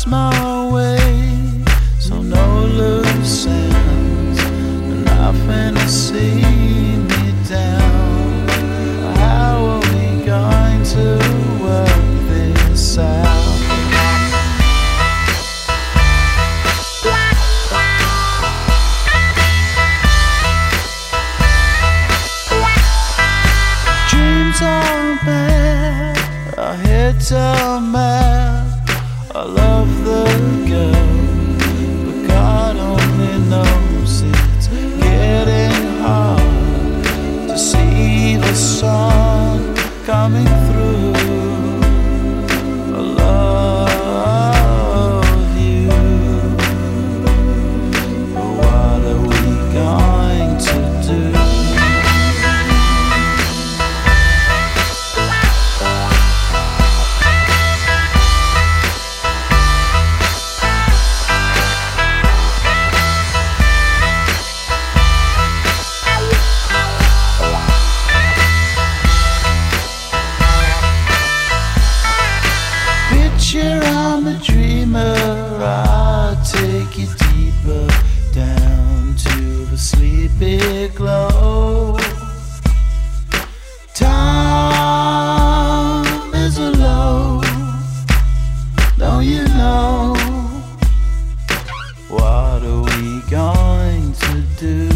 lost my way. So no loose ends, nothing to see me down. How are we going to work this out? Dreams are bad, our heads are. The sun coming through. a dreamer, I'll take you deeper down to the sleepy glow. Time is a low, don't you know? What are we going to do?